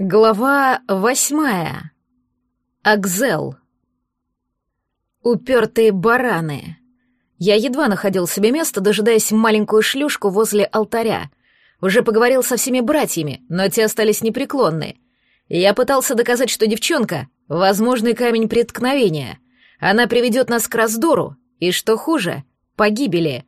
Глава восьмая. Акзел. Упертые бараны. Я едва находил себе место, дожидаясь маленькую шлюшку возле алтаря. Уже поговорил со всеми братьями, но те остались непреклонны. Я пытался доказать, что девчонка — возможный камень преткновения. Она приведет нас к раздору, и, что хуже, погибели.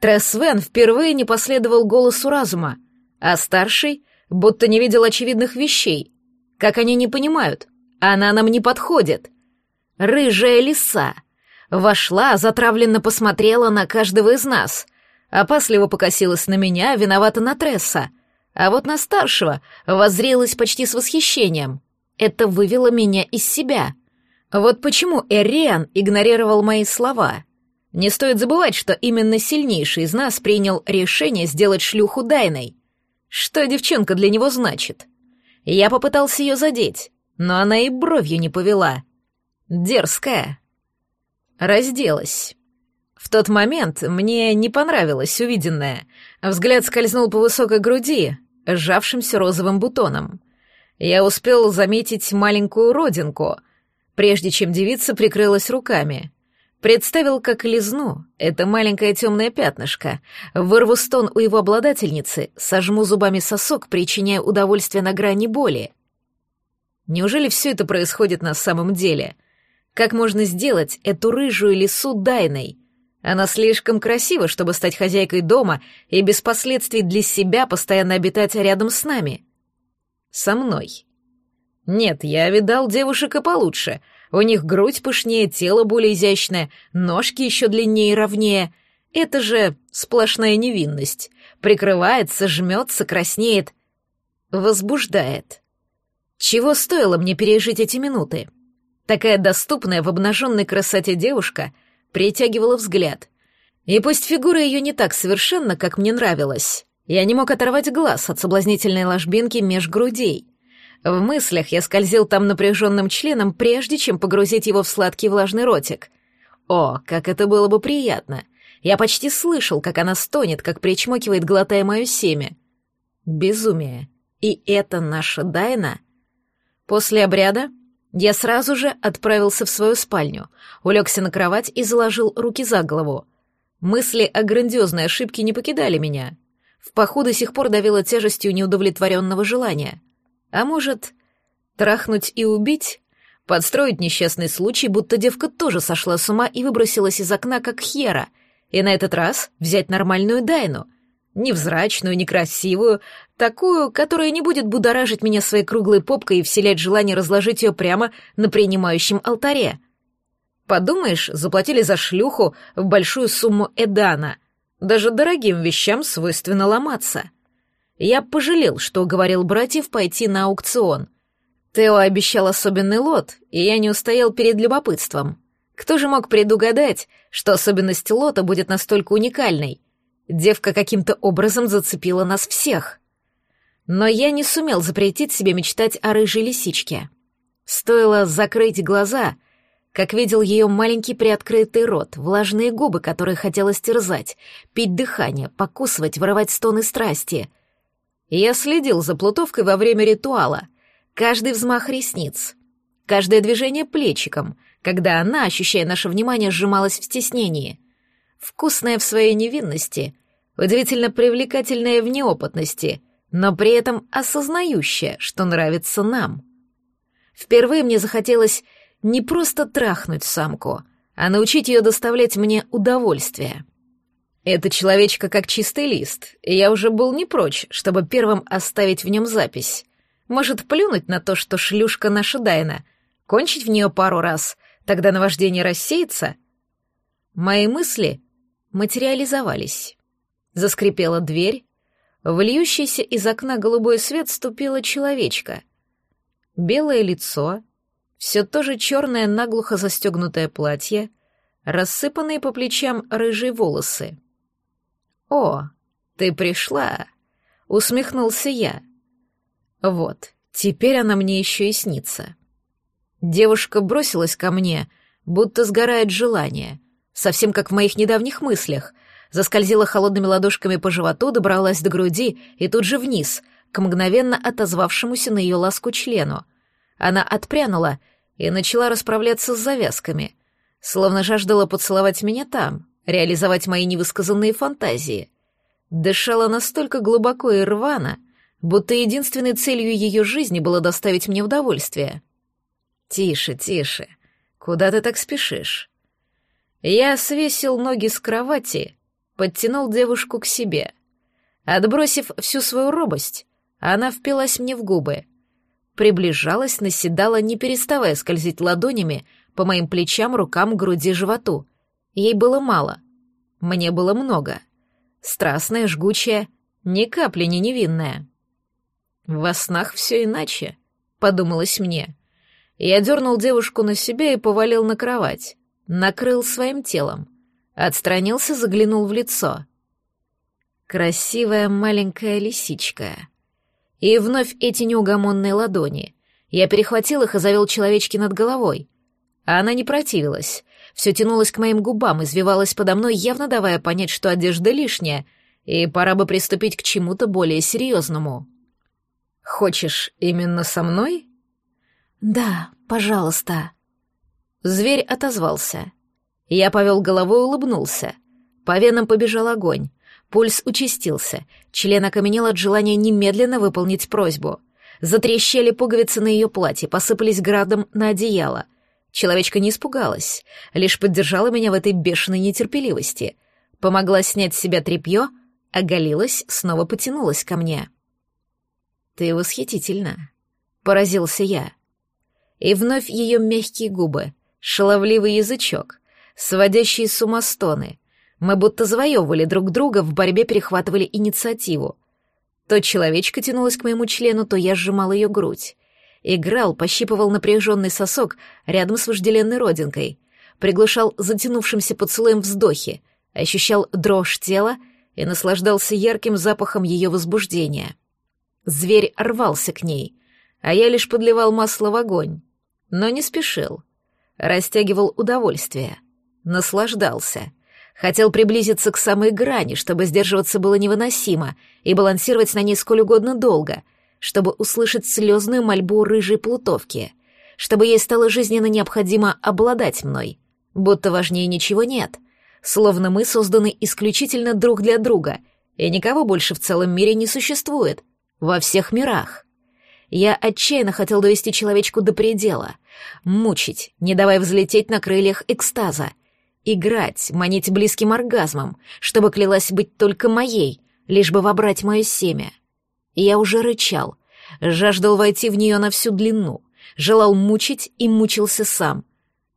Тресвен впервые не последовал голосу разума, а старший — будто не видел очевидных вещей. Как они не понимают? Она нам не подходит. Рыжая лиса. Вошла, затравленно посмотрела на каждого из нас. Опасливо покосилась на меня, виновата на Тресса. А вот на старшего воззрелась почти с восхищением. Это вывело меня из себя. Вот почему Эриан игнорировал мои слова. Не стоит забывать, что именно сильнейший из нас принял решение сделать шлюху Дайной — что девчонка для него значит? Я попытался ее задеть, но она и бровью не повела. Дерзкая. Разделась. В тот момент мне не понравилось увиденное. Взгляд скользнул по высокой груди, сжавшимся розовым бутоном. Я успел заметить маленькую родинку, прежде чем девица прикрылась руками. Представил, как лизну это маленькое темное пятнышко, вырву стон у его обладательницы, сожму зубами сосок, причиняя удовольствие на грани боли. Неужели все это происходит на самом деле? Как можно сделать эту рыжую лису дайной? Она слишком красива, чтобы стать хозяйкой дома и без последствий для себя постоянно обитать рядом с нами. Со мной. Нет, я видал девушек и получше — у них грудь пышнее, тело более изящное, ножки еще длиннее и ровнее. Это же сплошная невинность. Прикрывается, жмется, краснеет. Возбуждает. Чего стоило мне пережить эти минуты? Такая доступная в обнаженной красоте девушка притягивала взгляд. И пусть фигура ее не так совершенна, как мне нравилось, я не мог оторвать глаз от соблазнительной ложбинки меж грудей. В мыслях я скользил там напряженным членом, прежде чем погрузить его в сладкий влажный ротик. О, как это было бы приятно! Я почти слышал, как она стонет, как причмокивает, глотая мое семя. Безумие. И это наша Дайна? После обряда я сразу же отправился в свою спальню, улегся на кровать и заложил руки за голову. Мысли о грандиозной ошибке не покидали меня. В паху сих пор давила тяжестью неудовлетворенного желания — а может, трахнуть и убить? Подстроить несчастный случай, будто девка тоже сошла с ума и выбросилась из окна, как хера, и на этот раз взять нормальную Дайну. Невзрачную, некрасивую, такую, которая не будет будоражить меня своей круглой попкой и вселять желание разложить ее прямо на принимающем алтаре. Подумаешь, заплатили за шлюху в большую сумму Эдана. Даже дорогим вещам свойственно ломаться. Я пожалел, что уговорил братьев пойти на аукцион. Тео обещал особенный лот, и я не устоял перед любопытством. Кто же мог предугадать, что особенность лота будет настолько уникальной? Девка каким-то образом зацепила нас всех. Но я не сумел запретить себе мечтать о рыжей лисичке. Стоило закрыть глаза, как видел ее маленький приоткрытый рот, влажные губы, которые хотелось терзать, пить дыхание, покусывать, вырывать стоны страсти — я следил за плутовкой во время ритуала. Каждый взмах ресниц, каждое движение плечиком, когда она, ощущая наше внимание, сжималась в стеснении. Вкусная в своей невинности, удивительно привлекательная в неопытности, но при этом осознающая, что нравится нам. Впервые мне захотелось не просто трахнуть самку, а научить ее доставлять мне удовольствие. Эта человечка как чистый лист, и я уже был не прочь, чтобы первым оставить в нем запись. Может, плюнуть на то, что шлюшка наша Дайна, кончить в нее пару раз, тогда наваждение рассеется? Мои мысли материализовались. Заскрипела дверь, в льющийся из окна голубой свет ступила человечка. Белое лицо, все то же черное наглухо застегнутое платье, рассыпанные по плечам рыжие волосы. «О, ты пришла!» — усмехнулся я. «Вот, теперь она мне еще и снится». Девушка бросилась ко мне, будто сгорает желание, совсем как в моих недавних мыслях, заскользила холодными ладошками по животу, добралась до груди и тут же вниз, к мгновенно отозвавшемуся на ее ласку члену. Она отпрянула и начала расправляться с завязками, словно жаждала поцеловать меня там, реализовать мои невысказанные фантазии. Дышала настолько глубоко и рвано, будто единственной целью ее жизни было доставить мне удовольствие. «Тише, тише. Куда ты так спешишь?» Я свесил ноги с кровати, подтянул девушку к себе. Отбросив всю свою робость, она впилась мне в губы. Приближалась, наседала, не переставая скользить ладонями по моим плечам, рукам, груди, животу. Ей было мало. Мне было много. Страстная, жгучая, ни капли не невинная. Во снах все иначе, подумалось мне. Я дернул девушку на себя и повалил на кровать, накрыл своим телом, отстранился, заглянул в лицо. Красивая маленькая лисичка. И вновь эти неугомонные ладони. Я перехватил их и завел человечки над головой. А она не противилась. Все тянулось к моим губам, извивалось подо мной, явно давая понять, что одежда лишняя, и пора бы приступить к чему-то более серьезному. «Хочешь именно со мной?» «Да, пожалуйста». Зверь отозвался. Я повел головой и улыбнулся. По венам побежал огонь. Пульс участился. Член окаменел от желания немедленно выполнить просьбу. Затрещали пуговицы на ее платье, посыпались градом на одеяло. Человечка не испугалась, лишь поддержала меня в этой бешеной нетерпеливости. Помогла снять с себя тряпье, оголилась, снова потянулась ко мне. «Ты восхитительна», — поразился я. И вновь ее мягкие губы, шаловливый язычок, сводящие с ума стоны. Мы будто завоевывали друг друга, в борьбе перехватывали инициативу. То человечка тянулась к моему члену, то я сжимал ее грудь. Играл, пощипывал напряженный сосок рядом с вожделенной родинкой, приглушал затянувшимся поцелуем вздохи, ощущал дрожь тела и наслаждался ярким запахом ее возбуждения. Зверь рвался к ней, а я лишь подливал масло в огонь, но не спешил. Растягивал удовольствие, наслаждался. Хотел приблизиться к самой грани, чтобы сдерживаться было невыносимо, и балансировать на ней сколь угодно долго, чтобы услышать слезную мольбу рыжей плутовки, чтобы ей стало жизненно необходимо обладать мной, будто важнее ничего нет, словно мы созданы исключительно друг для друга, и никого больше в целом мире не существует — во всех мирах. Я отчаянно хотел довести человечку до предела, мучить, не давая взлететь на крыльях экстаза, играть, манить близким оргазмом, чтобы клялась быть только моей, лишь бы вобрать мое семя. Я уже рычал, жаждал войти в нее на всю длину, желал мучить и мучился сам,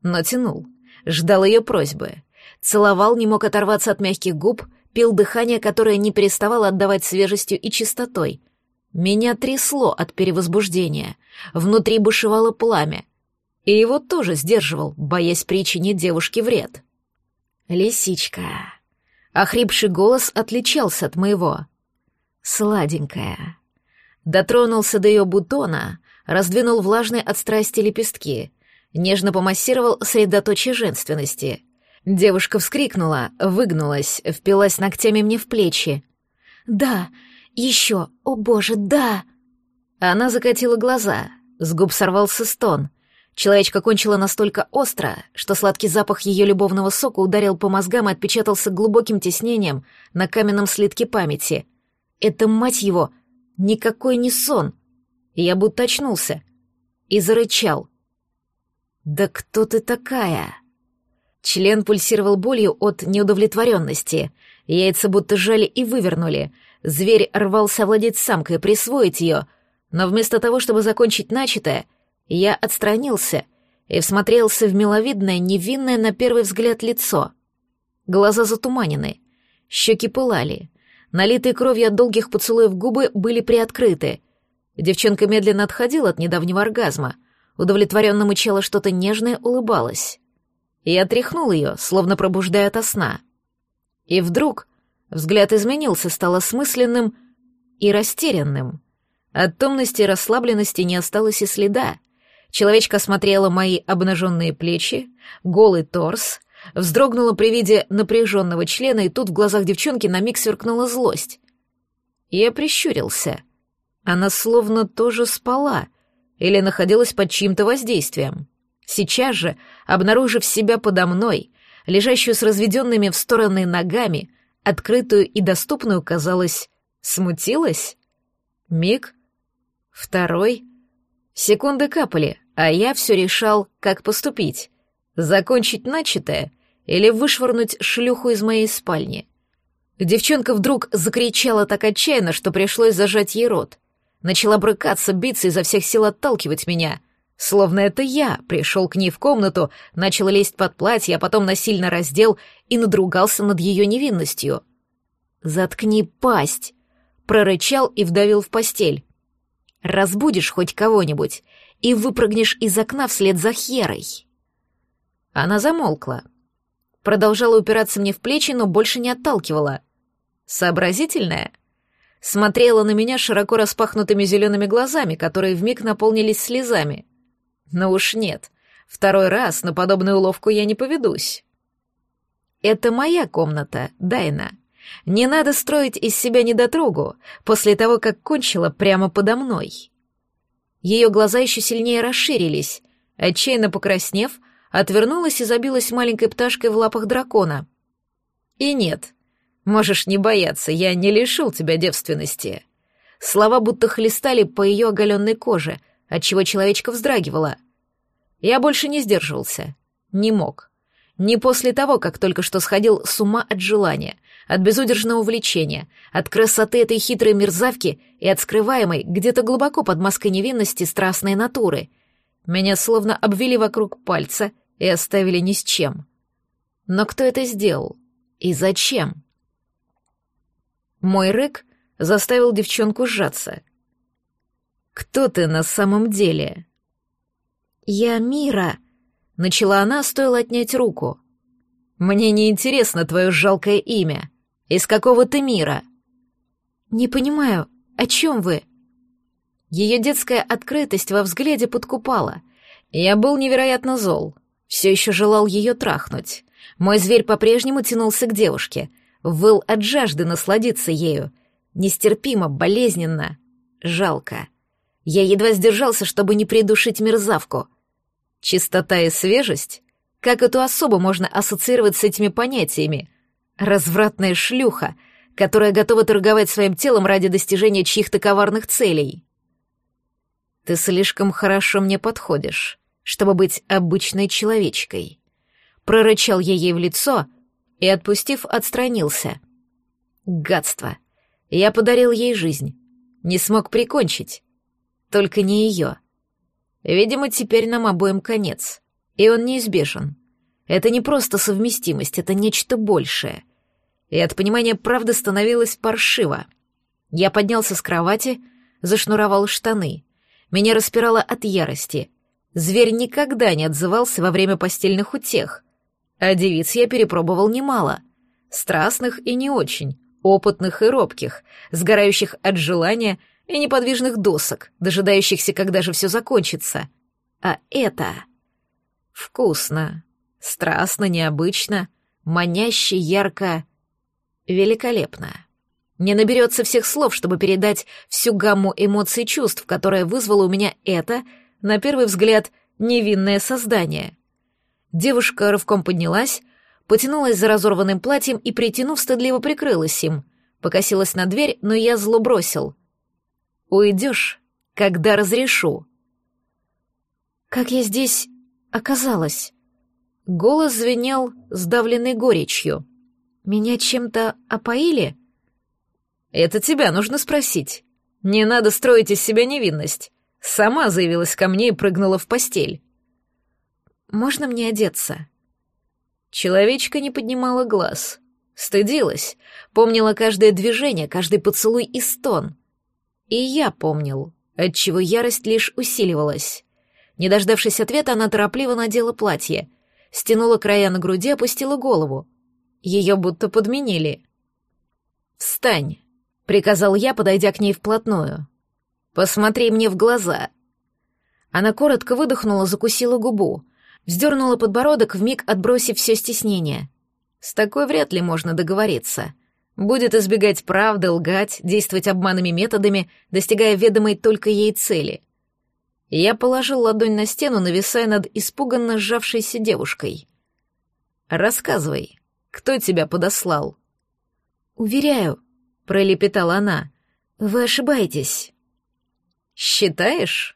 но тянул, ждал ее просьбы, целовал, не мог оторваться от мягких губ, пил дыхание, которое не переставало отдавать свежестью и чистотой, меня трясло от перевозбуждения, внутри бушевало пламя, и его тоже сдерживал, боясь причинить девушке вред. «Лисичка». Охрипший голос отличался от моего. «Сладенькая». Дотронулся до ее бутона, раздвинул влажные от страсти лепестки, нежно помассировал средоточие женственности. Девушка вскрикнула, выгнулась, впилась ногтями мне в плечи. «Да, еще! О боже, да!» Она закатила глаза, с губ сорвался стон. Человечка кончила настолько остро, что сладкий запах ее любовного сока ударил по мозгам и отпечатался глубоким тиснением на каменном слитке памяти. Это, мать его, никакой не сон. Я будто очнулся и зарычал. «Да кто ты такая?» Член пульсировал болью от неудовлетворенности. Яйца будто жали и вывернули — Зверь рвался владеть самкой, присвоить ее, но вместо того, чтобы закончить начатое, я отстранился и всмотрелся в миловидное, невинное на первый взгляд лицо. Глаза затуманены, щеки пылали, налитые кровью от долгих поцелуев губы были приоткрыты. Девчонка медленно отходила от недавнего оргазма, удовлетворенно мычала что-то нежное, улыбалась. Я тряхнул ее, словно пробуждая ото сна. И вдруг Взгляд изменился, стал осмысленным и растерянным. От томности и расслабленности не осталось и следа. Человечка смотрела мои обнаженные плечи, голый торс, вздрогнула при виде напряженного члена, и тут в глазах девчонки на миг сверкнула злость. Я прищурился. Она словно тоже спала или находилась под чьим-то воздействием. Сейчас же, обнаружив себя подо мной, лежащую с разведенными в стороны ногами, открытую и доступную, казалось, смутилась? Миг, второй. Секунды капали, а я все решал, как поступить. Закончить начатое или вышвырнуть шлюху из моей спальни. Девчонка вдруг закричала так отчаянно, что пришлось зажать ей рот. Начала брыкаться, биться изо всех сил отталкивать меня. Словно это я пришел к ней в комнату, начал лезть под платье, а потом насильно раздел и надругался над ее невинностью. «Заткни пасть!» — прорычал и вдавил в постель. «Разбудишь хоть кого-нибудь и выпрыгнешь из окна вслед за Херой». Она замолкла. Продолжала упираться мне в плечи, но больше не отталкивала. Сообразительная. Смотрела на меня широко распахнутыми зелеными глазами, которые вмиг наполнились слезами. Но уж нет, второй раз на подобную уловку я не поведусь. Это моя комната, Дайна. Не надо строить из себя недотрогу после того, как кончила прямо подо мной. Ее глаза еще сильнее расширились. Отчаянно покраснев, отвернулась и забилась маленькой пташкой в лапах дракона. И нет, можешь не бояться, я не лишил тебя девственности. Слова будто хлестали по ее оголенной коже, отчего человечка вздрагивала. Я больше не сдерживался. Не мог. Не после того, как только что сходил с ума от желания, от безудержного увлечения, от красоты этой хитрой мерзавки и от скрываемой где-то глубоко под маской невинности страстной натуры. Меня словно обвели вокруг пальца и оставили ни с чем. Но кто это сделал? И зачем? Мой рык заставил девчонку сжаться. «Кто ты на самом деле?» «Я Мира», — начала она, стоило отнять руку. «Мне не интересно твое жалкое имя. Из какого ты мира?» «Не понимаю, о чем вы?» Ее детская открытость во взгляде подкупала. Я был невероятно зол. Все еще желал ее трахнуть. Мой зверь по-прежнему тянулся к девушке. Выл от жажды насладиться ею. Нестерпимо, болезненно. Жалко. Я едва сдержался, чтобы не придушить мерзавку. Чистота и свежесть? Как эту особу можно ассоциировать с этими понятиями? Развратная шлюха, которая готова торговать своим телом ради достижения чьих-то коварных целей. Ты слишком хорошо мне подходишь, чтобы быть обычной человечкой. Прорычал я ей в лицо и, отпустив, отстранился. Гадство. Я подарил ей жизнь. Не смог прикончить. Только не ее. Видимо, теперь нам обоим конец. И он неизбежен. Это не просто совместимость, это нечто большее. И от понимания правды становилось паршиво. Я поднялся с кровати, зашнуровал штаны. Меня распирало от ярости. Зверь никогда не отзывался во время постельных утех. А девиц я перепробовал немало. Страстных и не очень, опытных и робких, сгорающих от желания — и неподвижных досок, дожидающихся, когда же все закончится. А это... Вкусно, страстно, необычно, маняще, ярко, великолепно. Не наберется всех слов, чтобы передать всю гамму эмоций и чувств, которая вызвала у меня это, на первый взгляд, невинное создание. Девушка рывком поднялась, потянулась за разорванным платьем и, притянув, стыдливо прикрылась им. Покосилась на дверь, но я зло бросил. Уйдешь, когда разрешу. Как я здесь оказалась? Голос звенел сдавленной горечью. Меня чем-то опоили? Это тебя нужно спросить. Не надо строить из себя невинность. Сама заявилась ко мне и прыгнула в постель. Можно мне одеться? Человечка не поднимала глаз. Стыдилась, помнила каждое движение, каждый поцелуй и стон — и я помнил, отчего ярость лишь усиливалась. Не дождавшись ответа, она торопливо надела платье, стянула края на груди, опустила голову. Ее будто подменили. «Встань», — приказал я, подойдя к ней вплотную. «Посмотри мне в глаза». Она коротко выдохнула, закусила губу, вздернула подбородок, вмиг отбросив все стеснение. С такой вряд ли можно договориться. Будет избегать правды, лгать, действовать обманными методами, достигая ведомой только ей цели. Я положил ладонь на стену, нависая над испуганно сжавшейся девушкой. «Рассказывай, кто тебя подослал?» «Уверяю», — пролепетала она, — «вы ошибаетесь». «Считаешь?»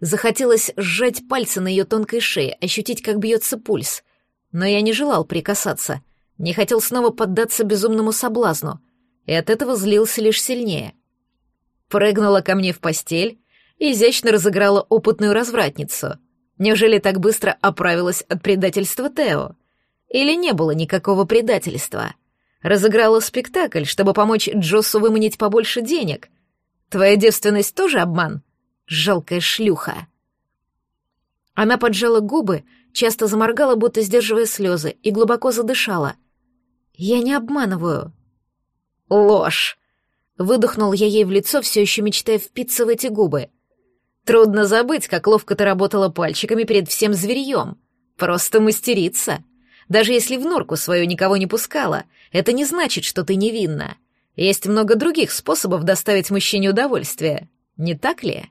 Захотелось сжать пальцы на ее тонкой шее, ощутить, как бьется пульс. Но я не желал прикасаться, не хотел снова поддаться безумному соблазну, и от этого злился лишь сильнее. Прыгнула ко мне в постель и изящно разыграла опытную развратницу. Неужели так быстро оправилась от предательства Тео? Или не было никакого предательства? Разыграла спектакль, чтобы помочь Джоссу выманить побольше денег. Твоя девственность тоже обман? Жалкая шлюха. Она поджала губы, часто заморгала, будто сдерживая слезы, и глубоко задышала. «Я не обманываю». «Ложь!» Выдохнул я ей в лицо, все еще мечтая впиться в эти губы. Трудно забыть, как ловко ты работала пальчиками перед всем зверьем. Просто мастерица. Даже если в норку свою никого не пускала, это не значит, что ты невинна. Есть много других способов доставить мужчине удовольствие. Не так ли?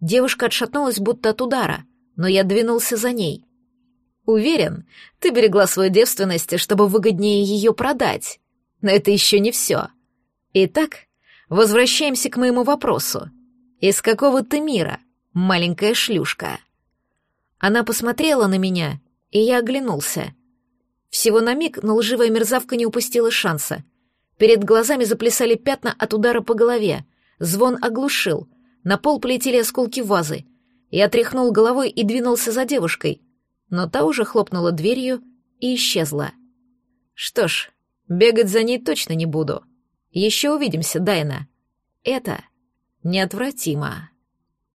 Девушка отшатнулась будто от удара, но я двинулся за ней. Уверен, ты берегла свою девственность, чтобы выгоднее ее продать. Но это еще не все. Итак, возвращаемся к моему вопросу. Из какого ты мира, маленькая шлюшка? Она посмотрела на меня, и я оглянулся. Всего на миг, но лживая мерзавка не упустила шанса. Перед глазами заплясали пятна от удара по голове. Звон оглушил. На пол полетели осколки вазы. Я тряхнул головой и двинулся за девушкой, но та уже хлопнула дверью и исчезла. Что ж, бегать за ней точно не буду. Еще увидимся, Дайна. Это неотвратимо.